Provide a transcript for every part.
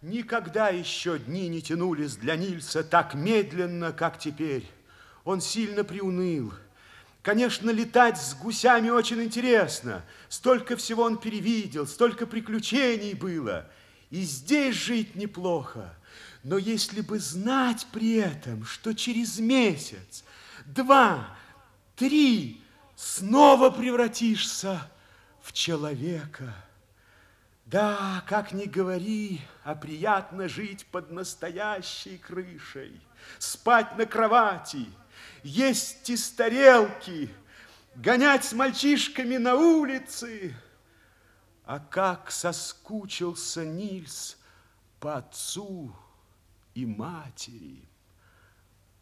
Никогда еще дни не тянулись для Нильса так медленно, как теперь. Он сильно приуныл. Конечно, летать с гусями очень интересно. Столько всего он перевидел, столько приключений было. И здесь жить неплохо. Но если бы знать при этом, что через месяц, два, три снова превратишься в человека. Да, как ни говори, а приятно жить под настоящей крышей, спать на кровати, есть из тарелки, гонять с мальчишками на улице. А как соскучился Нильс по отцу и матери.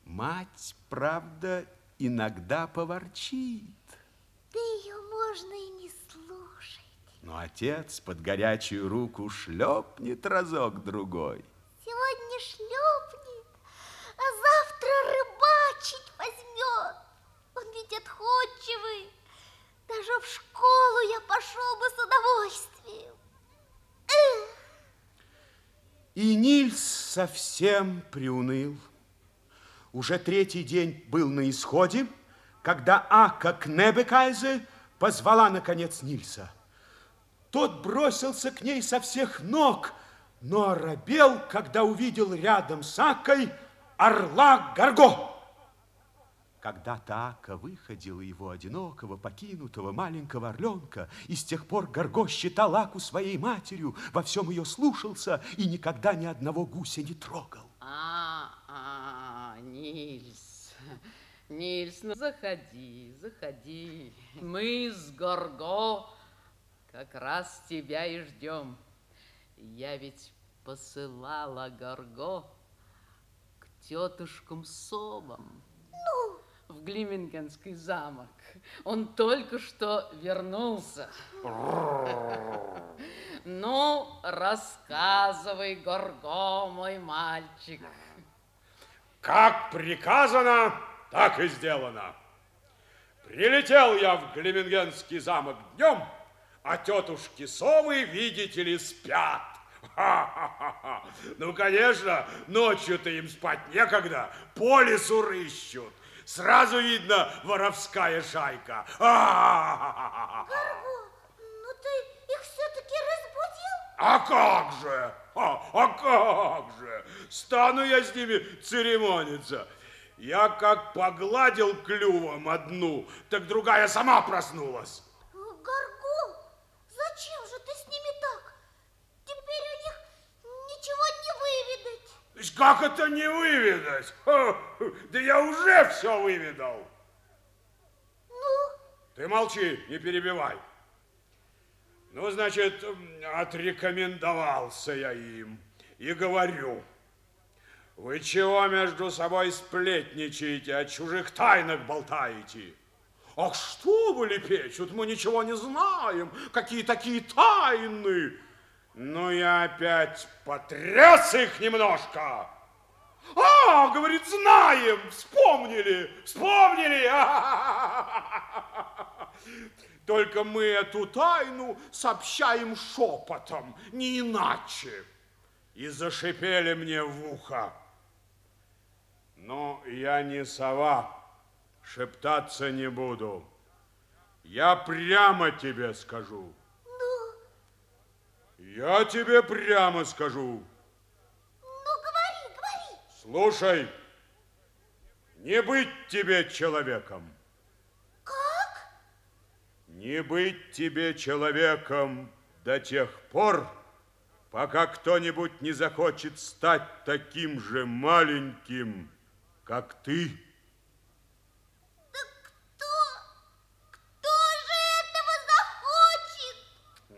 Мать, правда, иногда поворчит. Да ее можно и. Но отец под горячую руку шлепнет разок-другой. Сегодня шлепнет, а завтра рыбачить возьмет. Он ведь отходчивый. Даже в школу я пошел бы с удовольствием. Эх! И Нильс совсем приуныл. Уже третий день был на исходе, когда Ака Кнебекайзе позвала, наконец, Нильса. Тот бросился к ней со всех ног, но оробел, когда увидел рядом с Акой орла Гарго. Когда Таака выходила его одинокого, покинутого маленького орленка, и с тех пор Горго считал Аку своей матерью, во всем ее слушался и никогда ни одного гуся не трогал. А, а, Нильс, Нильс, ну заходи, заходи. Мы с Горго как раз тебя и ждем. Я ведь посылала Горго к тетушкам Совам в Глимингенский замок. Он только что вернулся. Ну, рассказывай, Горго, мой мальчик. Как приказано, так и сделано. Прилетел я в Глимингенский замок днем, а тетушки совы, видите ли, спят. Ха-ха-ха. Ну, конечно, ночью-то им спать некогда, по лесу рыщут. Сразу видно воровская шайка. Гарго, ну ты их все-таки разбудил? А как же? А, а как же? Стану я с ними церемониться. Я как погладил клювом одну, так другая сама проснулась. Гарго, зачем же ты с ними так? Теперь у них ничего не выведать. Как это не выведать? Ха, да я уже все выведал. Ну? Ты молчи, не перебивай. Ну, значит, отрекомендовался я им и говорю, вы чего между собой сплетничаете, о чужих тайнах болтаете? Ах, что вы лепечут, мы ничего не знаем, какие такие тайны. Ну, я опять потряс их немножко. А, говорит, знаем, вспомнили, вспомнили. Только мы эту тайну сообщаем шепотом, не иначе. И зашипели мне в ухо. Но я не сова, шептаться не буду. Я прямо тебе скажу. Я тебе прямо скажу. Ну, говори, говори. Слушай, не быть тебе человеком. Как? Не быть тебе человеком до тех пор, пока кто-нибудь не захочет стать таким же маленьким, как ты. Да кто? Кто же этого захочет?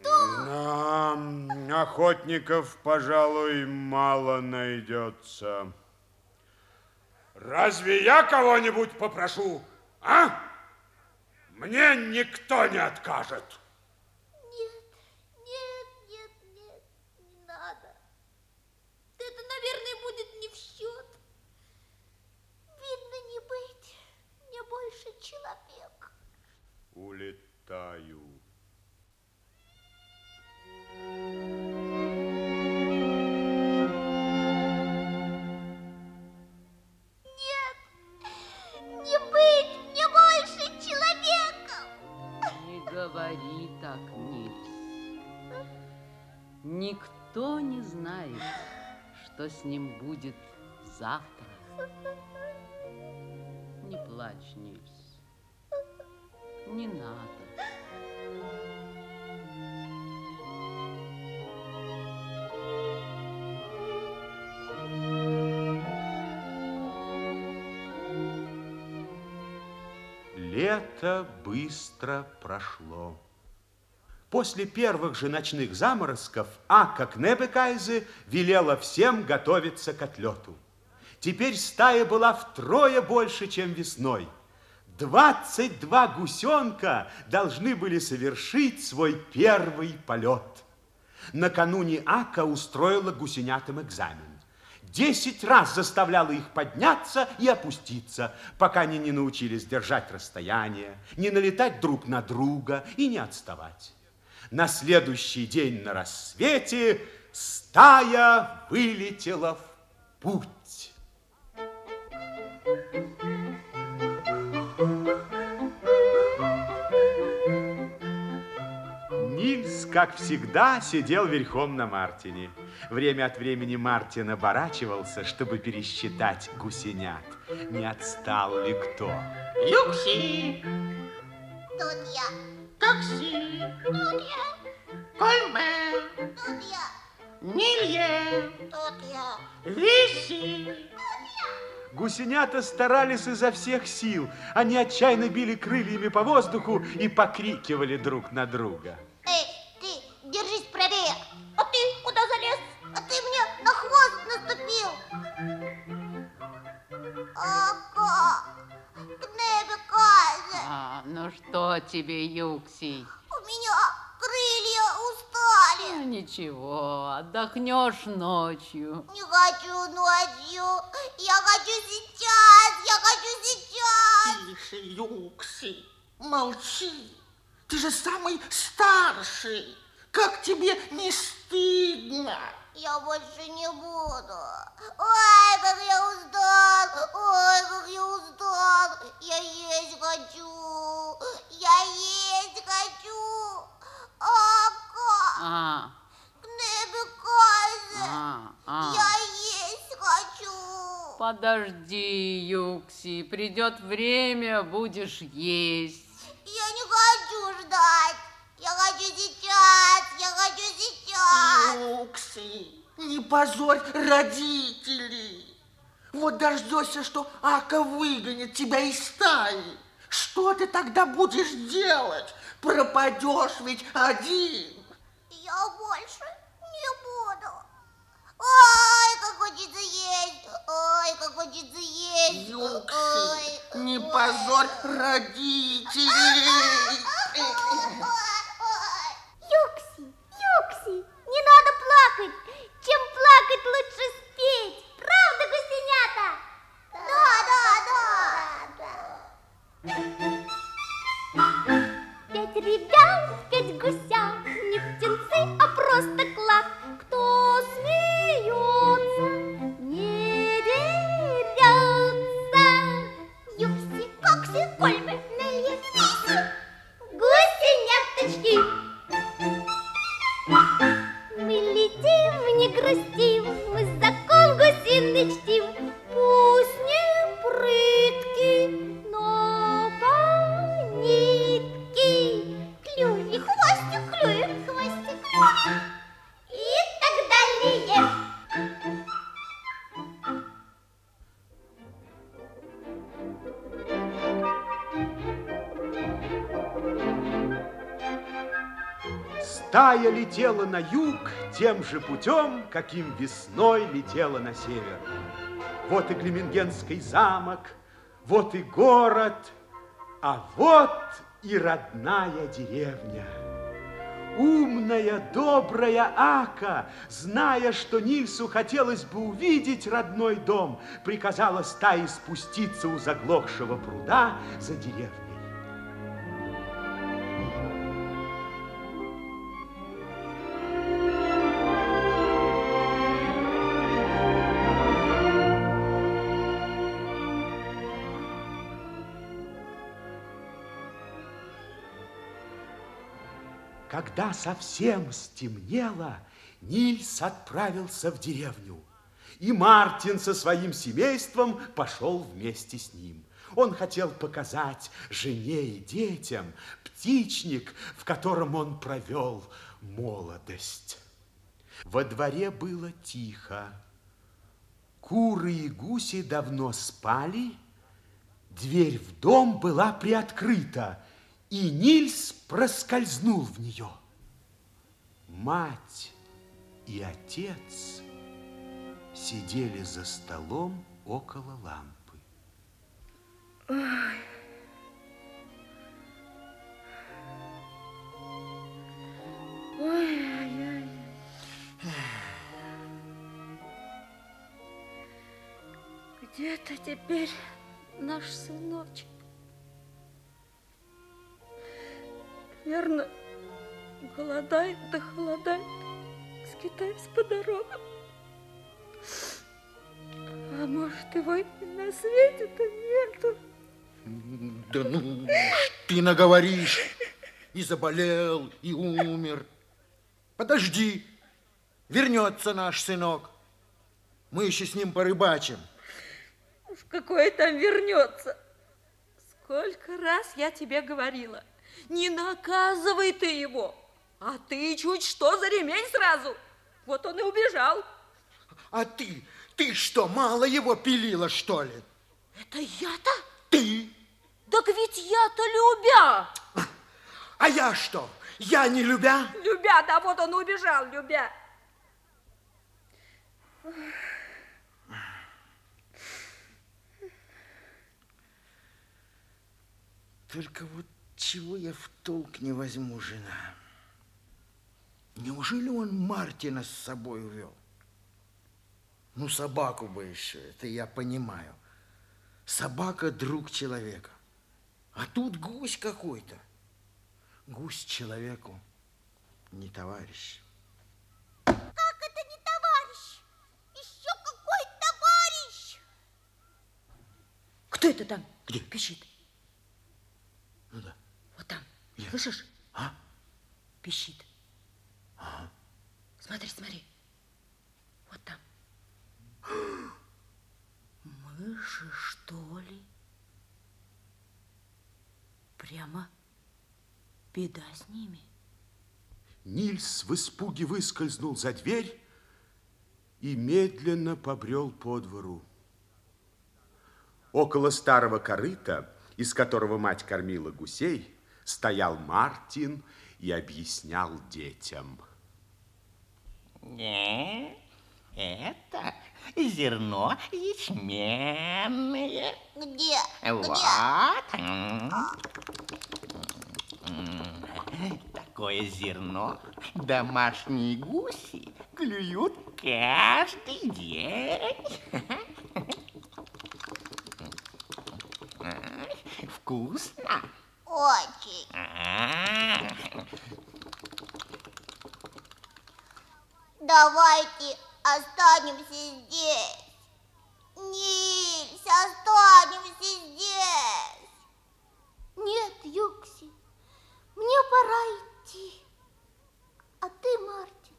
Кто? Нам охотников, пожалуй, мало найдется. Разве я кого-нибудь попрошу, а? Мне никто не откажет. Нет, нет, нет, нет, не надо. Это, наверное, будет не в счет. Видно, не быть мне больше человек. Улетаю. говори так, Нильс. Никто не знает, что с ним будет завтра. Не плачь, Нильс. Не надо. Лето быстро прошло. После первых же ночных заморозков Ака Кнебекайзе велела всем готовиться к отлету. Теперь стая была втрое больше, чем весной. 22 гусенка должны были совершить свой первый полет. Накануне Ака устроила гусенятам экзамен. Десять раз заставляла их подняться и опуститься, пока они не научились держать расстояние, не налетать друг на друга и не отставать. На следующий день на рассвете стая вылетела в путь. Как всегда, сидел верхом на Мартине. Время от времени Мартин оборачивался, чтобы пересчитать гусенят. Не отстал ли кто? Юкси, Тут я, такси, тут я, кольме, тут я, нилье, тут я. виси. Гусенята старались изо всех сил. Они отчаянно били крыльями по воздуху и покрикивали друг на друга. Тебе, Юкси? у меня крылья устали. Ну, ничего, отдохнешь ночью. Не хочу ночью. Я хочу сейчас. Я хочу сейчас. Тише, Юкси, молчи. Ты же самый старший. Как тебе не стыдно? Я больше не буду. Ой, как я устал. Ой, как я устал. Я есть хочу. Я есть хочу. Ака, А, Кнебекайзе. а, а. Я есть хочу. Подожди, Юкси, придет время, будешь есть. Я не хочу ждать. Я хочу сейчас. Я хочу сейчас. Юкси, не позорь родителей. Вот дождешься, что Ака выгонит тебя из стаи. Что ты тогда будешь делать? Пропадешь ведь один. Я больше не буду. Ой, как хочется есть. Ой, как хочется есть. Юкси, Ой, не ой. позорь родителей. Стая летела на юг тем же путем, каким весной летела на север. Вот и Клемингенский замок, вот и город, а вот и родная деревня. Умная, добрая Ака, зная, что Нильсу хотелось бы увидеть родной дом, приказала стае спуститься у заглохшего пруда за деревней. Когда совсем стемнело, Нильс отправился в деревню, и Мартин со своим семейством пошел вместе с ним. Он хотел показать жене и детям птичник, в котором он провел молодость. Во дворе было тихо. Куры и гуси давно спали, дверь в дом была приоткрыта, и Нильс проскользнул в нее. Мать и отец сидели за столом около лампы. Ой. Ой-ой-ой. Где-то теперь наш сыночек. Верно, голодает да холодает, скитаясь по дорогам. А может, его и на свете-то нету? Да ну, ты наговоришь. И заболел, и умер. Подожди, вернется наш сынок. Мы еще с ним порыбачим. Уж какой там вернется. Сколько раз я тебе говорила, не наказывай ты его, а ты чуть что за ремень сразу. Вот он и убежал. А ты, ты что, мало его пилила, что ли? Это я-то? Ты? Так ведь я-то любя. А я что? Я не любя? Любя, да вот он убежал, любя. Только вот чего я в толк не возьму, жена? Неужели он Мартина с собой увел? Ну, собаку бы еще, это я понимаю. Собака – друг человека. А тут гусь какой-то. Гусь человеку не товарищ. Как это не товарищ? Еще какой товарищ? Кто это там? Где? Пищит. Ну да. Вот там. Я. Слышишь? А? Пищит. Смотри, смотри. Вот там. Мыши, что ли? Прямо беда с ними. Нильс в испуге выскользнул за дверь и медленно побрел по двору. Около старого корыта, из которого мать кормила гусей, стоял Мартин и объяснял детям. Нет, это зерно ячменное. Где? Вот. Такое зерно домашние гуси клюют каждый день. Вкусно. Очень. А. Давайте останемся здесь. Нильс, останемся здесь. Нет, Юкси, мне пора идти. А ты, Мартин,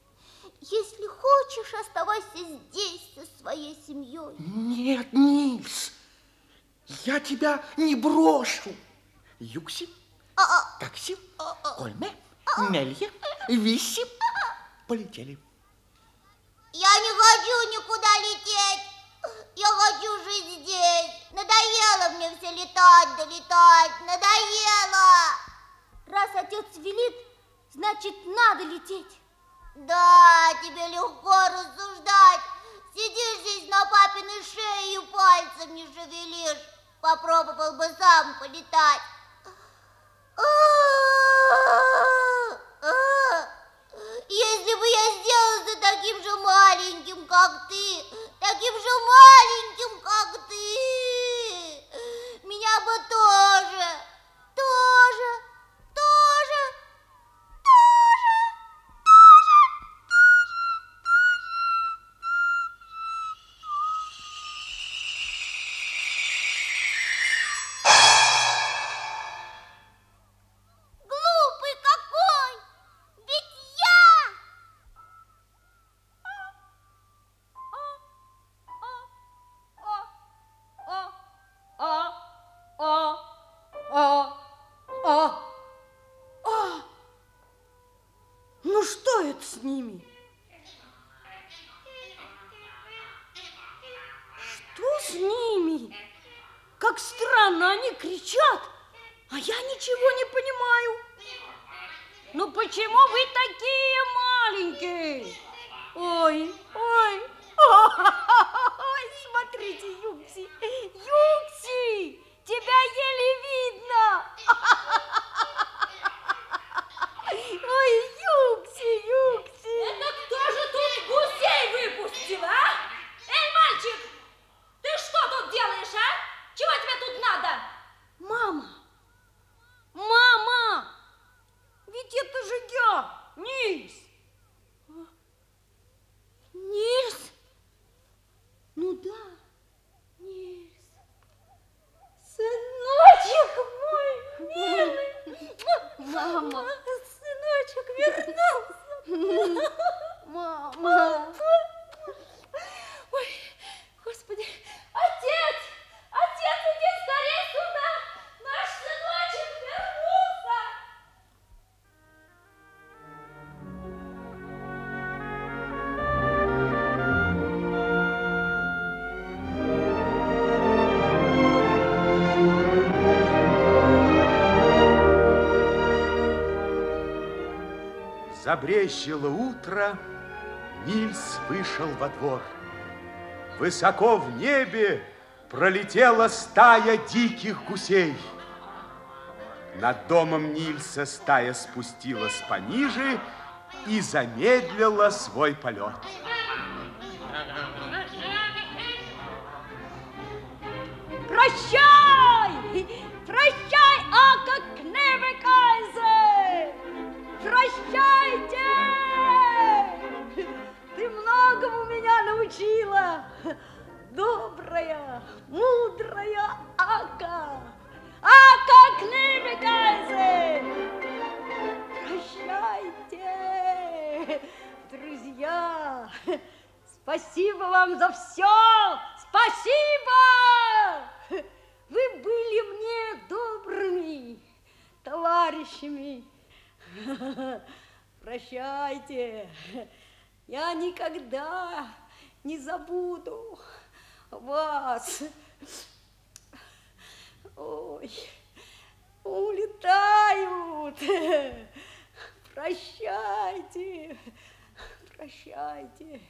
если хочешь, оставайся здесь со своей семьей. Нет, Нильс, я тебя не брошу. Юкси, А, такси, Кольме, Нелье, Виси. Полетели. Я не хочу никуда лететь. Я хочу жить здесь. Надоело мне все летать да летать. Надоело. Раз отец велит, значит, надо лететь. Да, тебе легко рассуждать. Сидишь здесь на папиной шее и пальцем не шевелишь. Попробовал бы сам полетать. Если бы я сделался таким же маленьким, как ты, таким же маленьким, как ты, меня бы тоже, тоже, как странно, они кричат, а я ничего не понимаю. Ну почему вы такие маленькие? Ой, ой, ой, смотрите, Юкси, Юкси, тебя еле видно. Ой, Забрезжило утро, Нильс вышел во двор. Высоко в небе пролетела стая диких гусей. Над домом Нильса стая спустилась пониже и замедлила свой полет. Прощай! Прощай, Ака Кнебекайзе! Прощайте! Ты многому меня научила, добрая, мудрая Ака! Ака Кнебекайзе! Прощайте, друзья! Спасибо вам за все! Спасибо! Вы были мне добрыми товарищами. Прощайте. Я никогда не забуду вас. Ой, улетают. Прощайте. Прощайте.